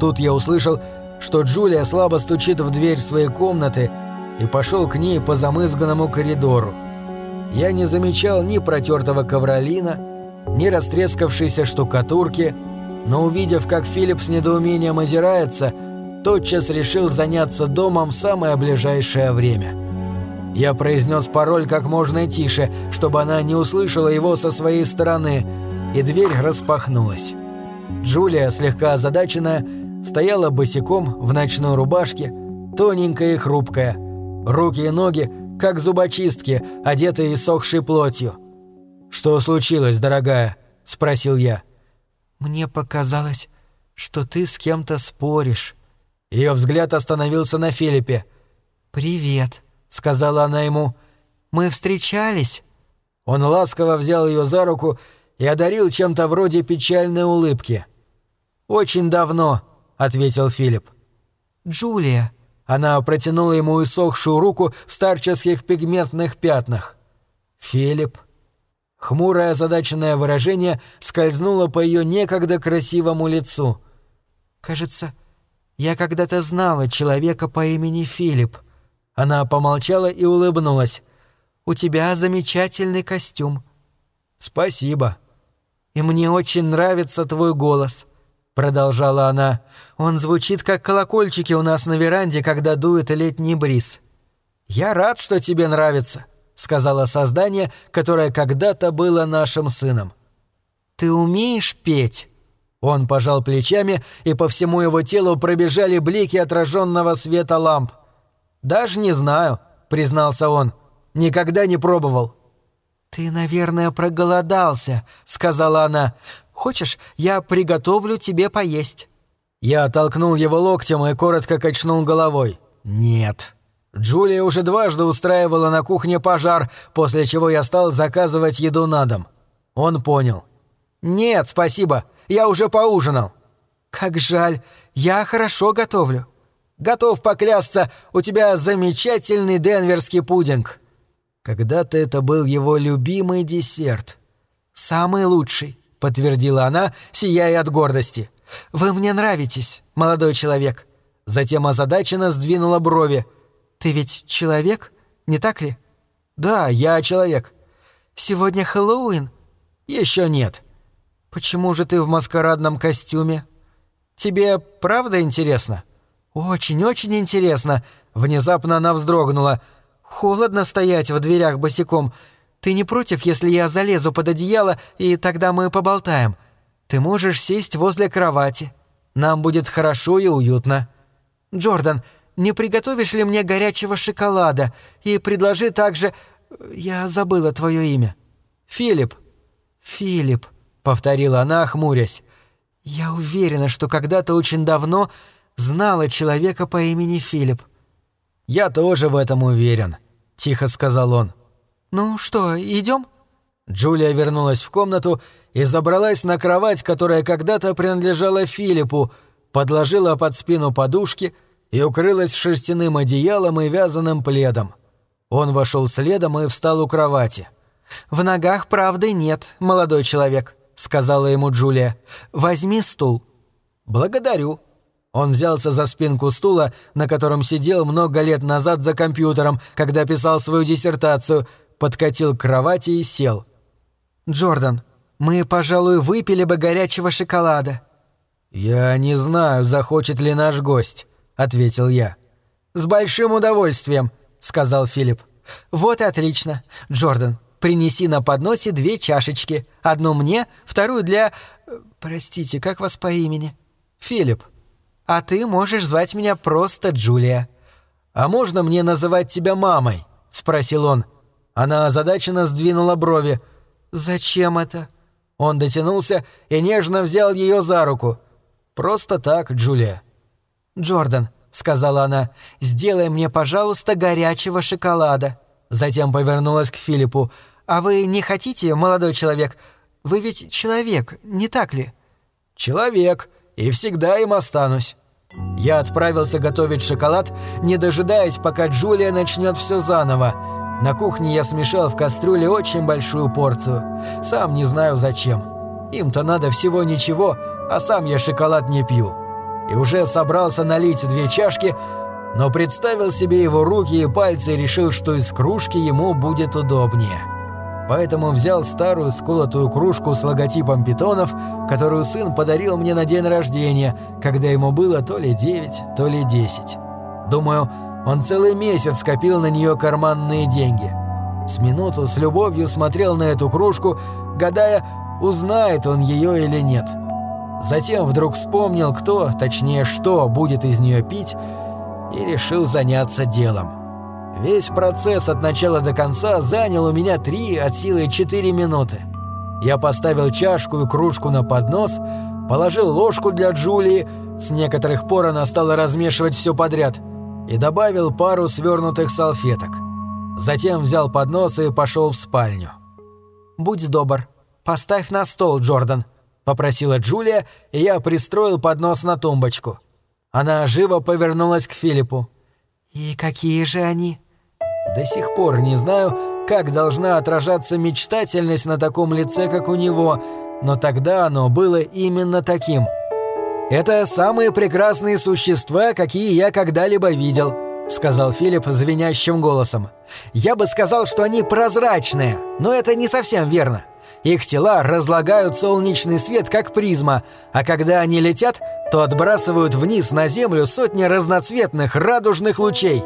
Тут я услышал, что Джулия слабо стучит в дверь своей комнаты и пошел к ней по замызганному коридору. Я не замечал ни протертого ковролина, ни растрескавшейся штукатурки, но увидев, как Филипп с недоумением озирается, тотчас решил заняться домом в самое ближайшее время. Я произнес пароль как можно тише, чтобы она не услышала его со своей стороны, и дверь распахнулась. Джулия, слегка озадаченная, стояла босиком в ночной рубашке, тоненькая и хрупкая, руки и ноги, как зубочистки, одетые иссохшей плотью. «Что случилось, дорогая?» — спросил я. «Мне показалось, что ты с кем-то споришь». Ее взгляд остановился на Филиппе. «Привет», — сказала она ему. «Мы встречались?» Он ласково взял ее за руку и одарил чем-то вроде печальной улыбки. «Очень давно», — ответил Филипп. «Джулия». Она протянула ему иссохшую руку в старческих пигментных пятнах. «Филипп». Хмурое озадаченное выражение скользнуло по ее некогда красивому лицу. «Кажется, я когда-то знала человека по имени Филипп». Она помолчала и улыбнулась. «У тебя замечательный костюм». «Спасибо». «И мне очень нравится твой голос», — продолжала она. «Он звучит, как колокольчики у нас на веранде, когда дует летний бриз». «Я рад, что тебе нравится», — сказала создание, которое когда-то было нашим сыном. «Ты умеешь петь?» Он пожал плечами, и по всему его телу пробежали блики отраженного света ламп. «Даже не знаю», — признался он. «Никогда не пробовал». «Ты, наверное, проголодался», — сказала она. «Хочешь, я приготовлю тебе поесть?» Я оттолкнул его локтем и коротко качнул головой. «Нет». Джулия уже дважды устраивала на кухне пожар, после чего я стал заказывать еду на дом. Он понял. «Нет, спасибо, я уже поужинал». «Как жаль, я хорошо готовлю». «Готов поклясться, у тебя замечательный денверский пудинг». Когда-то это был его любимый десерт. «Самый лучший», — подтвердила она, сияя от гордости. «Вы мне нравитесь, молодой человек». Затем озадаченно сдвинула брови. «Ты ведь человек, не так ли?» «Да, я человек». «Сегодня Хэллоуин?» Еще нет». «Почему же ты в маскарадном костюме?» «Тебе правда интересно?» «Очень-очень интересно». Внезапно она вздрогнула. «Холодно стоять в дверях босиком. Ты не против, если я залезу под одеяло, и тогда мы поболтаем? Ты можешь сесть возле кровати. Нам будет хорошо и уютно. Джордан, не приготовишь ли мне горячего шоколада? И предложи также... Я забыла твое имя. Филипп. Филипп, повторила она, хмурясь. Я уверена, что когда-то очень давно знала человека по имени Филипп. «Я тоже в этом уверен», — тихо сказал он. «Ну что, идем? Джулия вернулась в комнату и забралась на кровать, которая когда-то принадлежала Филиппу, подложила под спину подушки и укрылась шерстяным одеялом и вязаным пледом. Он вошел следом и встал у кровати. «В ногах правды нет, молодой человек», — сказала ему Джулия. «Возьми стул». «Благодарю», он взялся за спинку стула, на котором сидел много лет назад за компьютером, когда писал свою диссертацию, подкатил к кровати и сел. «Джордан, мы, пожалуй, выпили бы горячего шоколада». «Я не знаю, захочет ли наш гость», — ответил я. «С большим удовольствием», — сказал Филипп. «Вот и отлично. Джордан, принеси на подносе две чашечки. Одну мне, вторую для... Простите, как вас по имени?» «Филипп». А ты можешь звать меня просто Джулия». «А можно мне называть тебя мамой?» — спросил он. Она озадаченно сдвинула брови. «Зачем это?» Он дотянулся и нежно взял ее за руку. «Просто так, Джулия». «Джордан», — сказала она, — «сделай мне, пожалуйста, горячего шоколада». Затем повернулась к Филиппу. «А вы не хотите, молодой человек? Вы ведь человек, не так ли?» «Человек, и всегда им останусь». Я отправился готовить шоколад, не дожидаясь, пока Джулия начнет все заново. На кухне я смешал в кастрюле очень большую порцию. Сам не знаю зачем. Им-то надо всего ничего, а сам я шоколад не пью. и уже собрался налить две чашки, но представил себе его руки и пальцы и решил, что из кружки ему будет удобнее. Поэтому взял старую сколотую кружку с логотипом питонов, которую сын подарил мне на день рождения, когда ему было то ли 9, то ли 10. Думаю, он целый месяц скопил на нее карманные деньги. С минуту с любовью смотрел на эту кружку, гадая, узнает он ее или нет. Затем вдруг вспомнил, кто, точнее что, будет из нее пить, и решил заняться делом. Весь процесс от начала до конца занял у меня три от силы четыре минуты. Я поставил чашку и кружку на поднос, положил ложку для Джулии, с некоторых пор она стала размешивать все подряд, и добавил пару свернутых салфеток. Затем взял поднос и пошел в спальню. «Будь добр, поставь на стол, Джордан», — попросила Джулия, и я пристроил поднос на тумбочку. Она живо повернулась к Филиппу. «И какие же они?» До сих пор не знаю, как должна отражаться мечтательность на таком лице, как у него, но тогда оно было именно таким. «Это самые прекрасные существа, какие я когда-либо видел», — сказал Филипп звенящим голосом. «Я бы сказал, что они прозрачные, но это не совсем верно. Их тела разлагают солнечный свет, как призма, а когда они летят, то отбрасывают вниз на землю сотни разноцветных радужных лучей.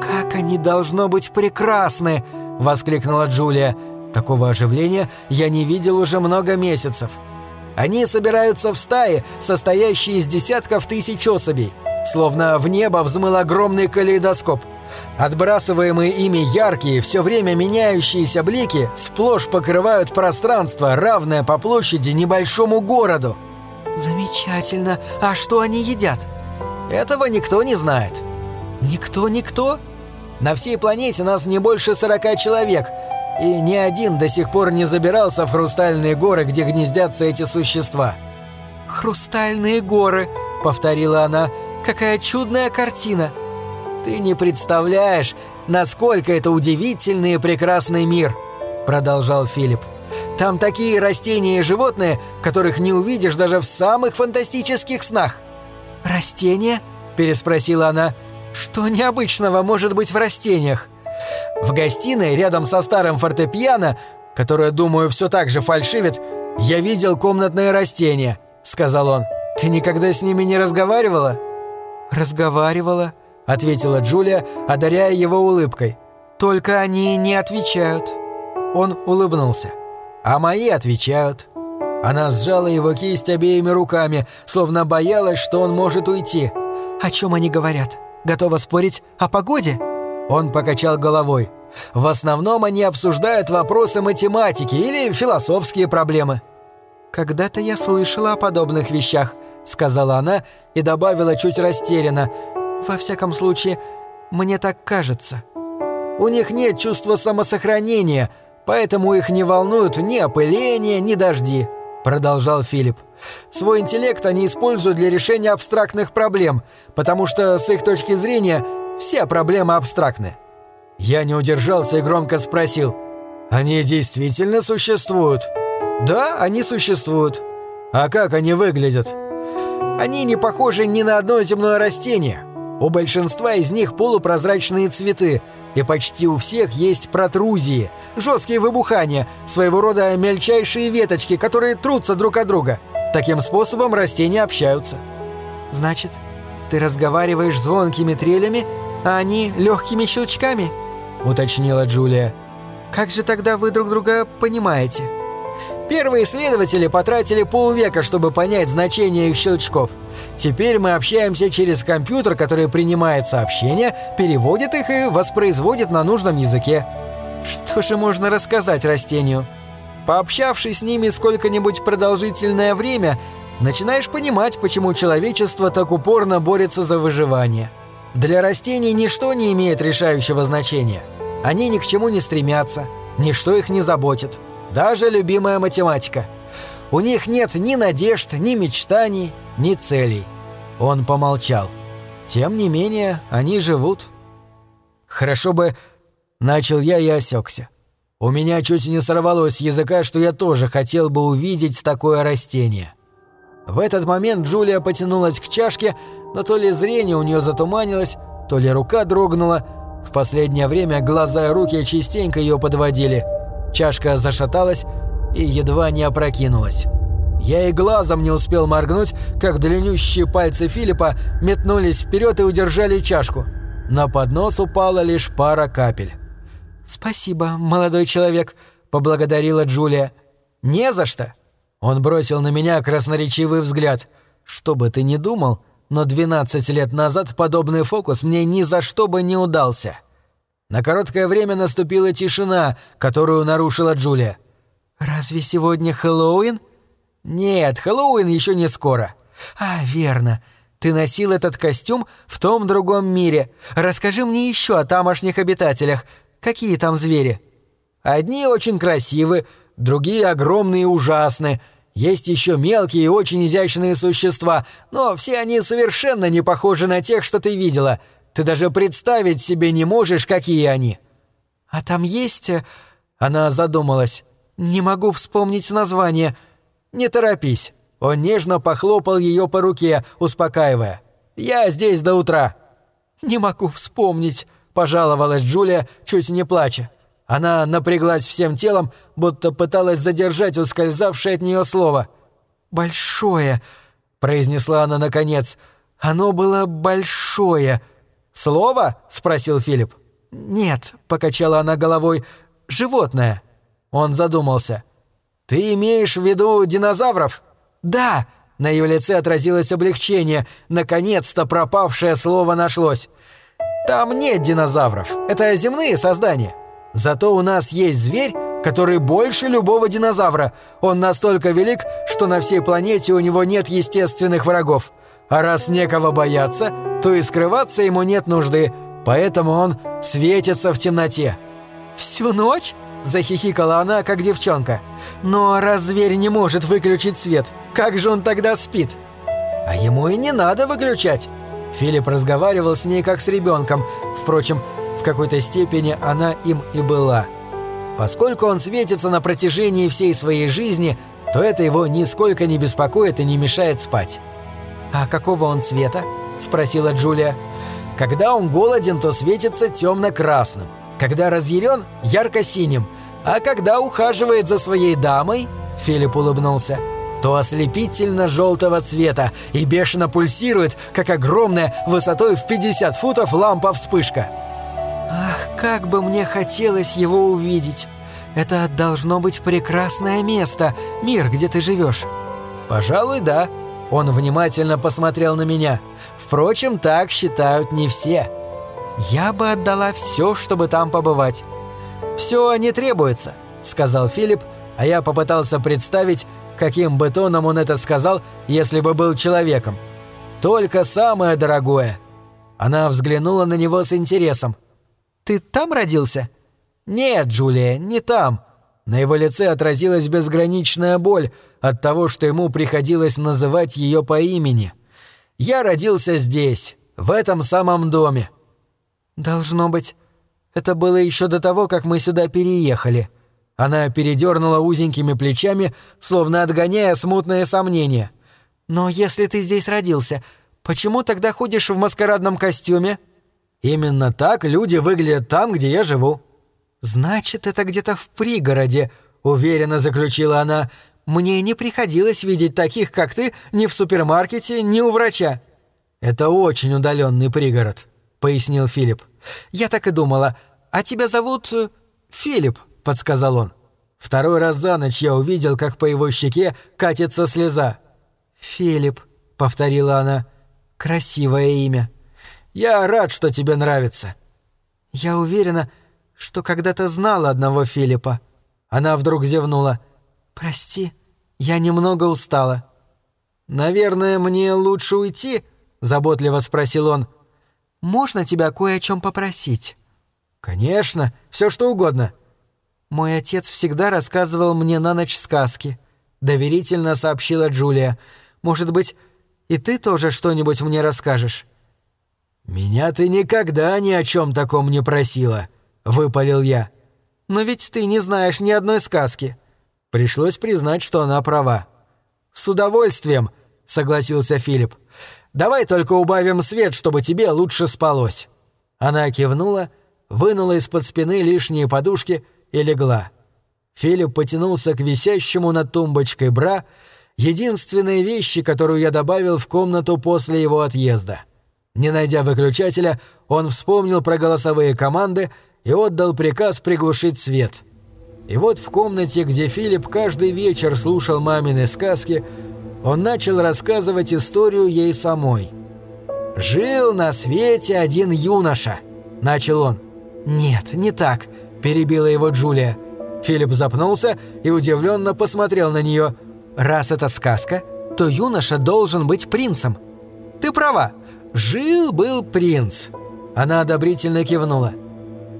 «Как они должно быть прекрасны!» — воскликнула Джулия. Такого оживления я не видел уже много месяцев. Они собираются в стаи, состоящие из десятков тысяч особей, словно в небо взмыл огромный калейдоскоп. Отбрасываемые ими яркие, все время меняющиеся блики сплошь покрывают пространство, равное по площади небольшому городу. «Замечательно! А что они едят?» «Этого никто не знает». «Никто-никто?» На всей планете нас не больше сорока человек, и ни один до сих пор не забирался в хрустальные горы, где гнездятся эти существа». «Хрустальные горы», — повторила она, — «какая чудная картина». «Ты не представляешь, насколько это удивительный и прекрасный мир», — продолжал Филипп. «Там такие растения и животные, которых не увидишь даже в самых фантастических снах». «Растения?» — переспросила она. Что необычного может быть в растениях? В гостиной рядом со старым фортепиано, которое, думаю, все так же фальшивит, я видел комнатное растение, сказал он. Ты никогда с ними не разговаривала? Разговаривала, ответила Джулия, одаряя его улыбкой. Только они не отвечают. Он улыбнулся. А мои отвечают. Она сжала его кисть обеими руками, словно боялась, что он может уйти. О чем они говорят? Готова спорить о погоде?» Он покачал головой. «В основном они обсуждают вопросы математики или философские проблемы». «Когда-то я слышала о подобных вещах», — сказала она и добавила чуть растерянно. «Во всяком случае, мне так кажется». «У них нет чувства самосохранения, поэтому их не волнуют ни опыление, ни дожди», — продолжал Филипп. Свой интеллект они используют для решения абстрактных проблем, потому что, с их точки зрения, все проблемы абстрактны. Я не удержался и громко спросил, «Они действительно существуют?» «Да, они существуют». «А как они выглядят?» «Они не похожи ни на одно земное растение. У большинства из них полупрозрачные цветы, и почти у всех есть протрузии, жесткие выбухания, своего рода мельчайшие веточки, которые трутся друг от друга». Таким способом растения общаются. Значит, ты разговариваешь звонкими трелями, а они легкими щелчками? Уточнила Джулия. Как же тогда вы друг друга понимаете? Первые исследователи потратили полвека, чтобы понять значение их щелчков. Теперь мы общаемся через компьютер, который принимает сообщения, переводит их и воспроизводит на нужном языке. Что же можно рассказать растению? Пообщавшись с ними сколько-нибудь продолжительное время, начинаешь понимать, почему человечество так упорно борется за выживание. Для растений ничто не имеет решающего значения. Они ни к чему не стремятся, ничто их не заботит. Даже любимая математика. У них нет ни надежд, ни мечтаний, ни целей. Он помолчал. Тем не менее, они живут. Хорошо бы... Начал я и осекся. У меня чуть не сорвалось с языка, что я тоже хотел бы увидеть такое растение. В этот момент Джулия потянулась к чашке, но то ли зрение у нее затуманилось, то ли рука дрогнула. В последнее время глаза и руки частенько ее подводили. Чашка зашаталась и едва не опрокинулась. Я и глазом не успел моргнуть, как длиннющие пальцы Филиппа метнулись вперед и удержали чашку. На поднос упала лишь пара капель. «Спасибо, молодой человек», — поблагодарила Джулия. «Не за что!» Он бросил на меня красноречивый взгляд. «Что бы ты ни думал, но 12 лет назад подобный фокус мне ни за что бы не удался». На короткое время наступила тишина, которую нарушила Джулия. «Разве сегодня Хэллоуин?» «Нет, Хэллоуин еще не скоро». «А, верно. Ты носил этот костюм в том другом мире. Расскажи мне еще о тамошних обитателях. Какие там звери?» «Одни очень красивы, другие огромные и ужасны. Есть еще мелкие и очень изящные существа, но все они совершенно не похожи на тех, что ты видела. Ты даже представить себе не можешь, какие они». «А там есть...» э, Она задумалась. «Не могу вспомнить название». «Не торопись». Он нежно похлопал ее по руке, успокаивая. «Я здесь до утра». «Не могу вспомнить», — пожаловалась Джулия, чуть не плача. Она напряглась всем телом, будто пыталась задержать ускользавшее от нее слово. «Большое», — произнесла она наконец. «Оно было большое». «Слово?» — спросил Филипп. «Нет», — покачала она головой. «Животное». Он задумался. «Ты имеешь в виду динозавров?» «Да!» На ее лице отразилось облегчение. Наконец-то пропавшее слово нашлось. «Там нет динозавров. Это земные создания. Зато у нас есть зверь, который больше любого динозавра. Он настолько велик, что на всей планете у него нет естественных врагов. А раз некого бояться, то и скрываться ему нет нужды, поэтому он светится в темноте». «Всю ночь?» – захихикала она, как девчонка. «Но раз зверь не может выключить свет, как же он тогда спит?» «А ему и не надо выключать». Филипп разговаривал с ней как с ребенком. Впрочем, в какой-то степени она им и была. Поскольку он светится на протяжении всей своей жизни, то это его нисколько не беспокоит и не мешает спать. «А какого он цвета?» – спросила Джулия. «Когда он голоден, то светится темно-красным. Когда разъярен – ярко-синим. А когда ухаживает за своей дамой, – Филипп улыбнулся, – то ослепительно-желтого цвета и бешено пульсирует, как огромная высотой в 50 футов лампа-вспышка. «Ах, как бы мне хотелось его увидеть! Это должно быть прекрасное место, мир, где ты живешь». «Пожалуй, да». Он внимательно посмотрел на меня. «Впрочем, так считают не все». «Я бы отдала все, чтобы там побывать». «Все не требуется», — сказал Филипп, а я попытался представить, каким бы тоном он это сказал, если бы был человеком. «Только самое дорогое». Она взглянула на него с интересом. Ты там родился?» «Нет, Джулия, не там». На его лице отразилась безграничная боль от того, что ему приходилось называть ее по имени. «Я родился здесь, в этом самом доме». «Должно быть, это было еще до того, как мы сюда переехали». Она передернула узенькими плечами, словно отгоняя смутные сомнения. «Но если ты здесь родился, почему тогда ходишь в маскарадном костюме?» Именно так люди выглядят там, где я живу». «Значит, это где-то в пригороде», — уверенно заключила она. «Мне не приходилось видеть таких, как ты, ни в супермаркете, ни у врача». «Это очень удаленный пригород», — пояснил Филипп. «Я так и думала. А тебя зовут...» э, «Филипп», — подсказал он. Второй раз за ночь я увидел, как по его щеке катится слеза. «Филипп», — повторила она. «Красивое имя». Я рад, что тебе нравится». «Я уверена, что когда-то знала одного Филиппа». Она вдруг зевнула. «Прости, я немного устала». «Наверное, мне лучше уйти?» — заботливо спросил он. «Можно тебя кое о чем попросить?» «Конечно, все что угодно». «Мой отец всегда рассказывал мне на ночь сказки», — доверительно сообщила Джулия. «Может быть, и ты тоже что-нибудь мне расскажешь?» «Меня ты никогда ни о чем таком не просила», — выпалил я. «Но ведь ты не знаешь ни одной сказки». Пришлось признать, что она права. «С удовольствием. согласился Филипп. «Давай только убавим свет, чтобы тебе лучше спалось». Она кивнула, вынула из-под спины лишние подушки и легла. Филипп потянулся к висящему над тумбочкой бра, единственной вещи, которую я добавил в комнату после его отъезда. Не найдя выключателя, он вспомнил про голосовые команды и отдал приказ приглушить свет. И вот в комнате, где Филипп каждый вечер слушал мамины сказки, он начал рассказывать историю ей самой. «Жил на свете один юноша», — начал он. «Нет, не так», — перебила его Джулия. Филипп запнулся и удивленно посмотрел на нее. «Раз это сказка, то юноша должен быть принцем». «Ты права. Жил-был принц». Она одобрительно кивнула.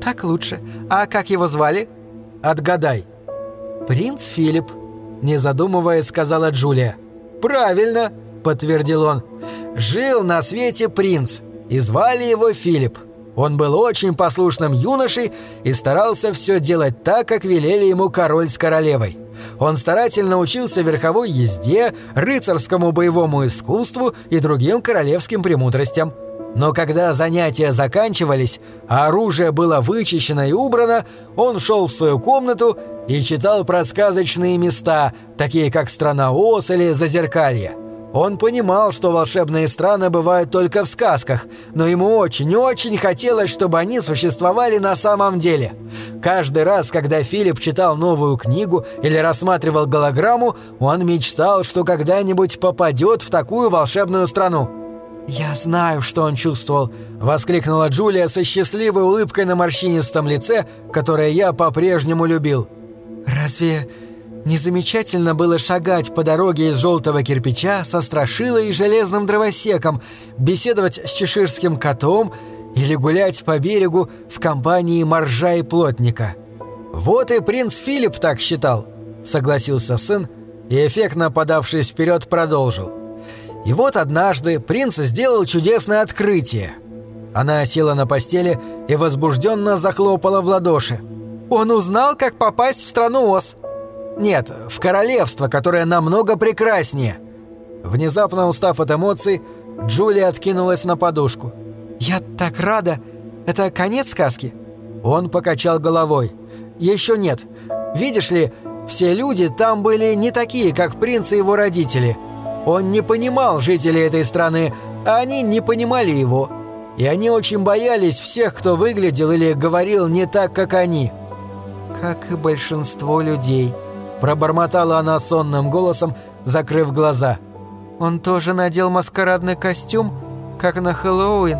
«Так лучше. А как его звали?» «Отгадай». «Принц Филипп», — не задумываясь, сказала Джулия. «Правильно», — подтвердил он. «Жил на свете принц, и звали его Филипп. Он был очень послушным юношей и старался все делать так, как велели ему король с королевой. Он старательно учился верховой езде, рыцарскому боевому искусству и другим королевским премудростям. Но когда занятия заканчивались, а оружие было вычищено и убрано, он шел в свою комнату и читал про сказочные места, такие как Страна Оз или Зазеркалье. Он понимал, что волшебные страны бывают только в сказках, но ему очень-очень хотелось, чтобы они существовали на самом деле. Каждый раз, когда Филипп читал новую книгу или рассматривал голограмму, он мечтал, что когда-нибудь попадет в такую волшебную страну. «Я знаю, что он чувствовал», — воскликнула Джулия со счастливой улыбкой на морщинистом лице, которое я по-прежнему любил. «Разве Незамечательно было шагать по дороге из желтого кирпича со страшилой и железным дровосеком, беседовать с чеширским котом или гулять по берегу в компании моржа и плотника. «Вот и принц Филипп так считал», — согласился сын и, эффектно подавшись вперед, продолжил. И вот однажды принц сделал чудесное открытие. Она села на постели и возбужденно захлопала в ладоши. «Он узнал, как попасть в страну Оз!» Нет, в королевство, которое намного прекраснее. Внезапно устав от эмоций, Джулия откинулась на подушку. «Я так рада! Это конец сказки?» Он покачал головой. «Еще нет. Видишь ли, все люди там были не такие, как принц и его родители. Он не понимал жителей этой страны, а они не понимали его. И они очень боялись всех, кто выглядел или говорил не так, как они». «Как и большинство людей», Пробормотала она сонным голосом, закрыв глаза. «Он тоже надел маскарадный костюм, как на Хэллоуин?»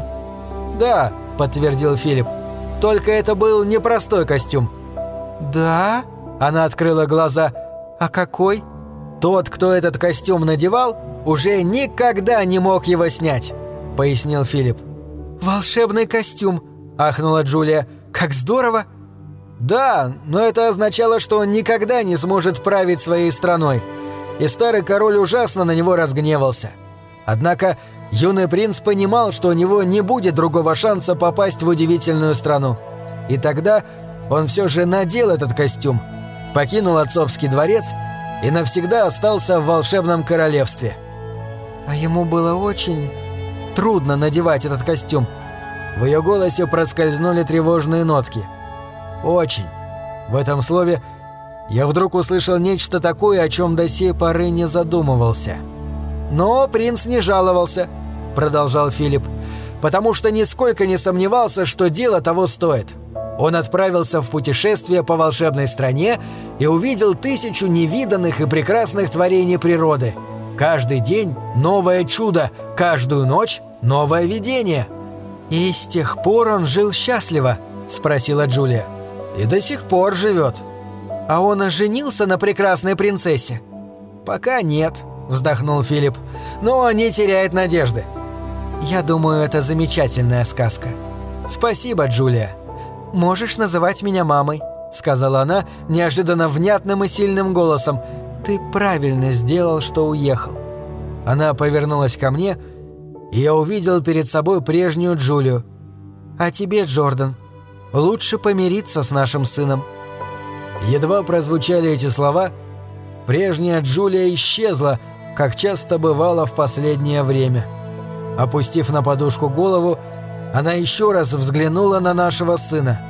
«Да», — подтвердил Филипп. «Только это был непростой костюм». «Да?» — она открыла глаза. «А какой?» «Тот, кто этот костюм надевал, уже никогда не мог его снять», — пояснил Филипп. «Волшебный костюм!» — ахнула Джулия. «Как здорово!» Да, но это означало, что он никогда не сможет править своей страной. И старый король ужасно на него разгневался. Однако юный принц понимал, что у него не будет другого шанса попасть в удивительную страну. И тогда он все же надел этот костюм, покинул отцовский дворец и навсегда остался в волшебном королевстве. А ему было очень трудно надевать этот костюм. В ее голосе проскользнули тревожные нотки – очень. В этом слове я вдруг услышал нечто такое, о чем до сей поры не задумывался. «Но принц не жаловался», — продолжал Филипп, «потому что нисколько не сомневался, что дело того стоит. Он отправился в путешествие по волшебной стране и увидел тысячу невиданных и прекрасных творений природы. Каждый день новое чудо, каждую ночь новое видение». «И с тех пор он жил счастливо?» — спросила Джулия. И до сих пор живет. А он оженился на прекрасной принцессе? Пока нет, вздохнул Филипп, но не теряет надежды. Я думаю, это замечательная сказка. Спасибо, Джулия. Можешь называть меня мамой, сказала она неожиданно внятным и сильным голосом. Ты правильно сделал, что уехал. Она повернулась ко мне, и я увидел перед собой прежнюю Джулию. А тебе, Джордан, Лучше помириться с нашим сыном». Едва прозвучали эти слова, прежняя Джулия исчезла, как часто бывало в последнее время. Опустив на подушку голову, она еще раз взглянула на нашего сына.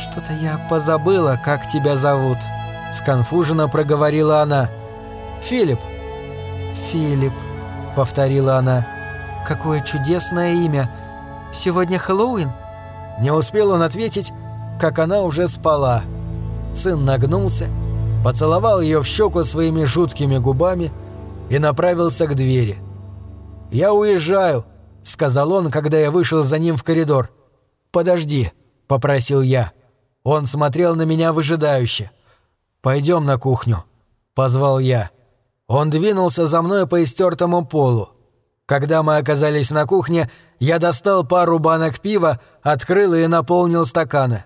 «Что-то я позабыла, как тебя зовут», — сконфуженно проговорила она. «Филипп». «Филипп», — повторила она. «Какое чудесное имя. Сегодня Хэллоуин?» Не успел он ответить, как она уже спала. Сын нагнулся, поцеловал ее в щеку своими жуткими губами и направился к двери. «Я уезжаю», — сказал он, когда я вышел за ним в коридор. «Подожди», — попросил я. Он смотрел на меня выжидающе. «Пойдем на кухню», — позвал я. Он двинулся за мной по истертому полу. Когда мы оказались на кухне, я достал пару банок пива, открыл и наполнил стаканы.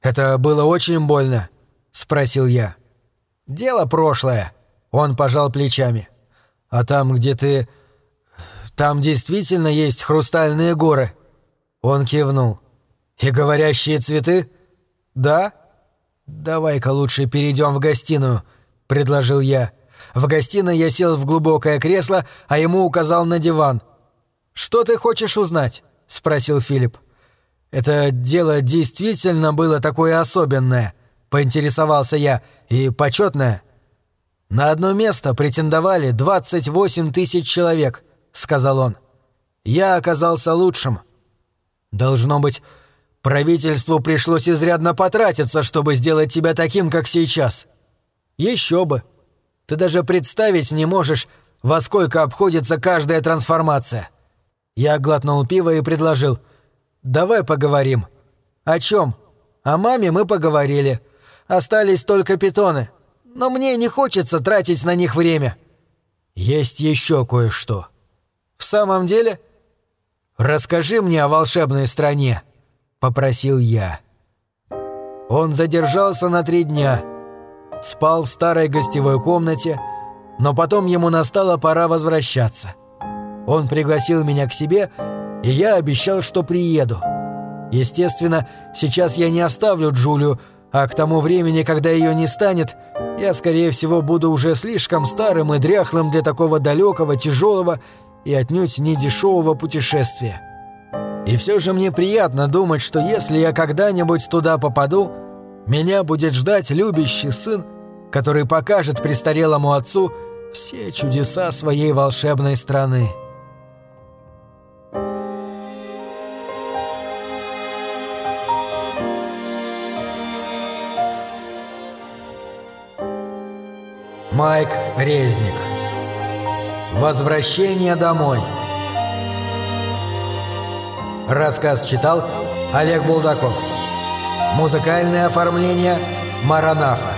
«Это было очень больно?» — спросил я. «Дело прошлое», — он пожал плечами. «А там, где ты... Там действительно есть хрустальные горы?» Он кивнул. «И говорящие цветы?» «Да?» «Давай-ка лучше перейдем в гостиную», — предложил я. В гостиной я сел в глубокое кресло, а ему указал на диван. «Что ты хочешь узнать?» — спросил Филипп. «Это дело действительно было такое особенное», — поинтересовался я, — «и почетное». «На одно место претендовали 28 тысяч человек», — сказал он. «Я оказался лучшим». «Должно быть, правительству пришлось изрядно потратиться, чтобы сделать тебя таким, как сейчас». «Еще бы. Ты даже представить не можешь, во сколько обходится каждая трансформация». Я глотнул пиво и предложил — Давай поговорим. О чем? О маме мы поговорили. Остались только питоны. Но мне не хочется тратить на них время. Есть еще кое-что. В самом деле? Расскажи мне о волшебной стране, попросил я. Он задержался на три дня. Спал в старой гостевой комнате, но потом ему настала пора возвращаться. Он пригласил меня к себе и я обещал, что приеду. Естественно, сейчас я не оставлю Джулию, а к тому времени, когда ее не станет, я, скорее всего, буду уже слишком старым и дряхлым для такого далекого, тяжелого и отнюдь не дешевого путешествия. И все же мне приятно думать, что если я когда-нибудь туда попаду, меня будет ждать любящий сын, который покажет престарелому отцу все чудеса своей волшебной страны. Майк Резник. Возвращение домой. Рассказ читал Олег Булдаков. Музыкальное оформление Маранафа.